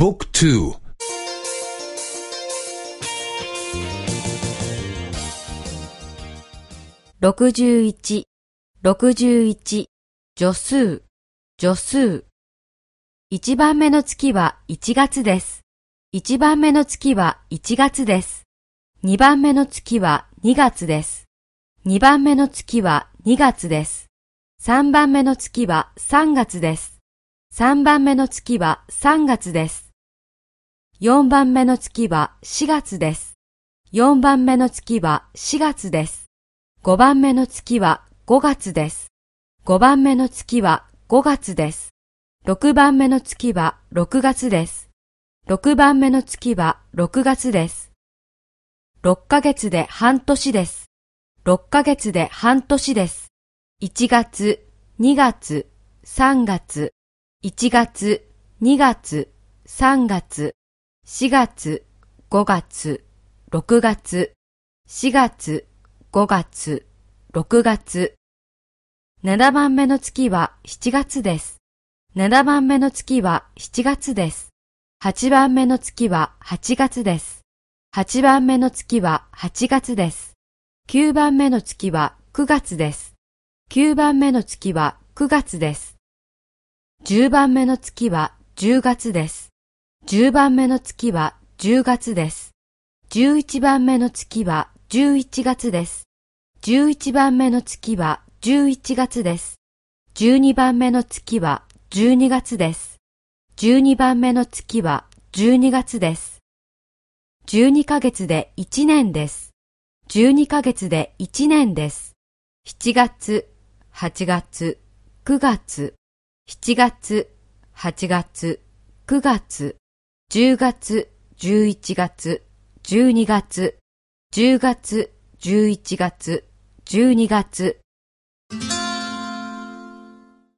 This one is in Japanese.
บุ๊กทู61、61、助数、助数。1番目の月は1月です。1番目の月は1月です。2番目の月は2月です。2番目の月は2月です。3番目の月は3月です。 3番目の月は3月です。4番目の月は4月です。4番目の月は4月です。5番目の月は5月です。5番目の月は5月です。6番目の月は6月です。6番目の月は6月です。6ヶ月で半年です。6ヶ月で半年です。1月、2月、3月、1月、2月、3月、4月、5月、6月、4月、5月、6月。7番目の月は7月です。7番目の月は7月です。8番目の月は8月です。8番目の月は8月です。9番目の月は9月です。9番目の月は9月です。10番目の月は10月です。10番目の月は10月です。11番目の月は11月です。11番目の月は11月です。12番目の月は12月です。12番目の月は12月です。12ヶ月で1年です。12ヶ月で1年です。7月、8月、9月、7月、8月、9月、10月、11月、12月、10月、11月、12月、